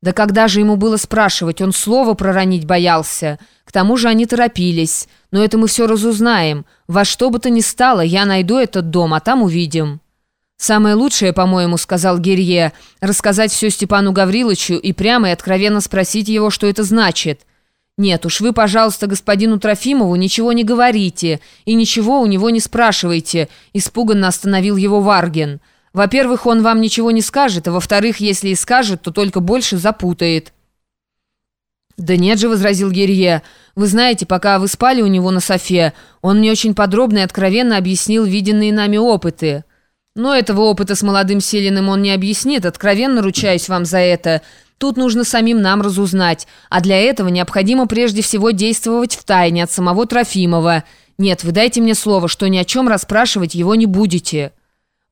Да когда же ему было спрашивать, он слово проронить боялся. К тому же они торопились. Но это мы все разузнаем. Во что бы то ни стало, я найду этот дом, а там увидим». «Самое лучшее, по-моему, — сказал Герье, — рассказать все Степану Гавриловичу и прямо и откровенно спросить его, что это значит. Нет уж, вы, пожалуйста, господину Трофимову ничего не говорите и ничего у него не спрашивайте», — испуганно остановил его Варген. Во-первых, он вам ничего не скажет, а во-вторых, если и скажет, то только больше запутает». «Да нет же», — возразил Герье, — «вы знаете, пока вы спали у него на софе, он мне очень подробно и откровенно объяснил виденные нами опыты». «Но этого опыта с молодым Селиным он не объяснит, откровенно ручаюсь вам за это. Тут нужно самим нам разузнать, а для этого необходимо прежде всего действовать в тайне от самого Трофимова. Нет, вы дайте мне слово, что ни о чем расспрашивать его не будете».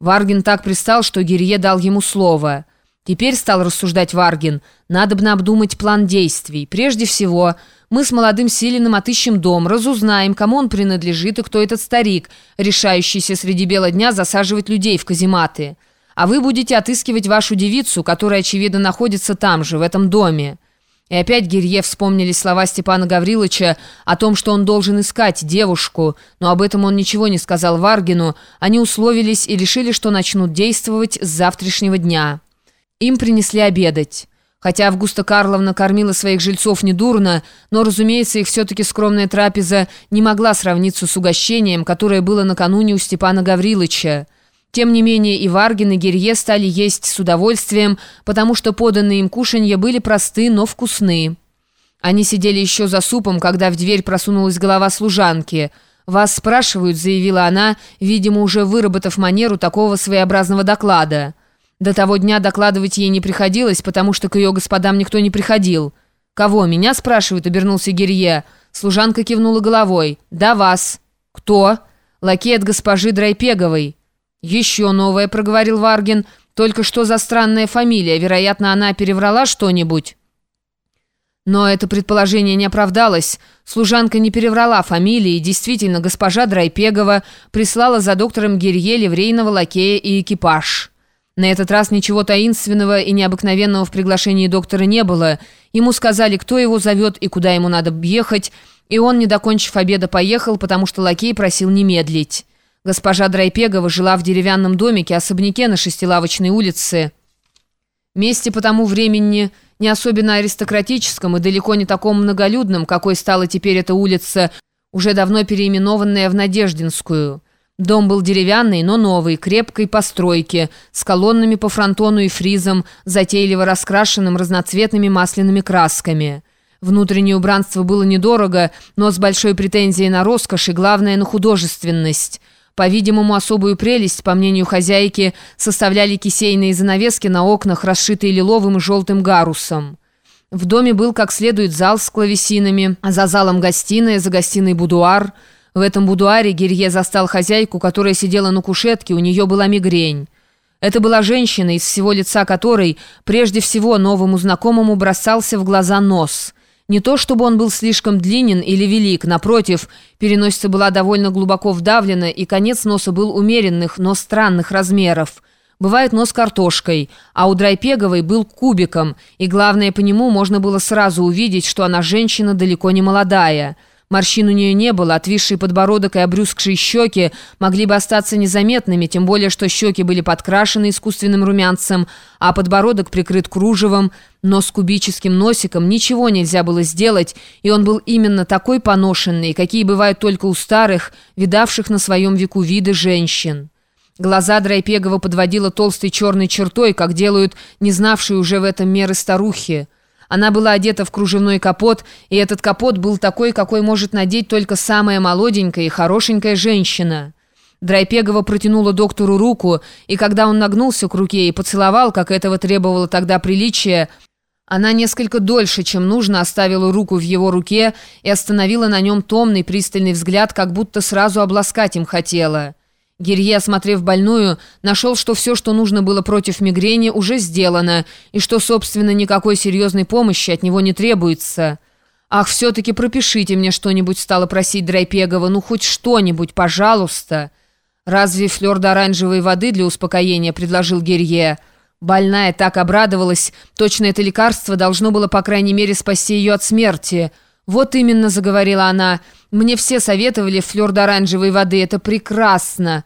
Варгин так пристал, что Гирье дал ему слово. Теперь стал рассуждать Варгин. Надо бы обдумать план действий. Прежде всего, мы с молодым Силиным отыщем дом, разузнаем, кому он принадлежит и кто этот старик, решающийся среди бела дня засаживать людей в казематы. А вы будете отыскивать вашу девицу, которая, очевидно, находится там же, в этом доме. И опять Гирье вспомнили слова Степана Гавриловича о том, что он должен искать девушку, но об этом он ничего не сказал Варгину. Они условились и решили, что начнут действовать с завтрашнего дня. Им принесли обедать. Хотя Августа Карловна кормила своих жильцов недурно, но, разумеется, их все-таки скромная трапеза не могла сравниться с угощением, которое было накануне у Степана Гавриловича. Тем не менее и Варгин, и Герье стали есть с удовольствием, потому что поданные им кушанья были просты, но вкусны. Они сидели еще за супом, когда в дверь просунулась голова служанки. «Вас спрашивают», — заявила она, видимо, уже выработав манеру такого своеобразного доклада. До того дня докладывать ей не приходилось, потому что к ее господам никто не приходил. «Кого? Меня спрашивают?» — обернулся Герье. Служанка кивнула головой. «Да вас». «Кто?» «Лакей от госпожи Драйпеговой». «Еще новое», — проговорил Варгин. «Только что за странная фамилия? Вероятно, она переврала что-нибудь». Но это предположение не оправдалось. Служанка не переврала фамилии, действительно, госпожа Драйпегова прислала за доктором Гирье ливрейного лакея и экипаж. На этот раз ничего таинственного и необыкновенного в приглашении доктора не было. Ему сказали, кто его зовет и куда ему надо ехать, и он, не докончив обеда, поехал, потому что лакей просил не медлить. Госпожа Драйпегова жила в деревянном домике, особняке на Шестилавочной улице. Месте по тому времени не особенно аристократическом и далеко не таком многолюдном, какой стала теперь эта улица, уже давно переименованная в Надеждинскую. Дом был деревянный, но новый, крепкой постройки, с колоннами по фронтону и фризом, затейливо раскрашенным разноцветными масляными красками. Внутреннее убранство было недорого, но с большой претензией на роскошь и, главное, на художественность – по-видимому, особую прелесть, по мнению хозяйки, составляли кисейные занавески на окнах, расшитые лиловым и желтым гарусом. В доме был как следует зал с клавесинами, за залом гостиная, за гостиной будуар. В этом будуаре Гирье застал хозяйку, которая сидела на кушетке, у нее была мигрень. Это была женщина, из всего лица которой прежде всего новому знакомому бросался в глаза нос – не то чтобы он был слишком длинен или велик, напротив, переносица была довольно глубоко вдавлена, и конец носа был умеренных, но странных размеров. Бывает нос картошкой, а у Драйпеговой был кубиком, и главное, по нему можно было сразу увидеть, что она женщина далеко не молодая – Морщин у нее не было, отвисший подбородок и обрюзгшие щеки могли бы остаться незаметными, тем более, что щеки были подкрашены искусственным румянцем, а подбородок прикрыт кружевом, но с кубическим носиком ничего нельзя было сделать, и он был именно такой поношенный, какие бывают только у старых, видавших на своем веку виды женщин. Глаза Драйпегова подводила толстой черной чертой, как делают не знавшие уже в этом меры старухи. Она была одета в кружевной капот, и этот капот был такой, какой может надеть только самая молоденькая и хорошенькая женщина. Драйпегова протянула доктору руку, и когда он нагнулся к руке и поцеловал, как этого требовало тогда приличие, она несколько дольше, чем нужно, оставила руку в его руке и остановила на нем томный пристальный взгляд, как будто сразу обласкать им хотела. Гирье, осмотрев больную, нашел, что все, что нужно было против мигрени, уже сделано, и что, собственно, никакой серьезной помощи от него не требуется. «Ах, все-таки пропишите мне что-нибудь», — стала просить Драйпегова, «ну хоть что-нибудь, пожалуйста». «Разве флер до оранжевой воды для успокоения?» — предложил Гирье. Больная так обрадовалась, точно это лекарство должно было, по крайней мере, спасти ее от смерти. «Вот именно», — заговорила она, — «мне все советовали флёр оранжевой воды, это прекрасно».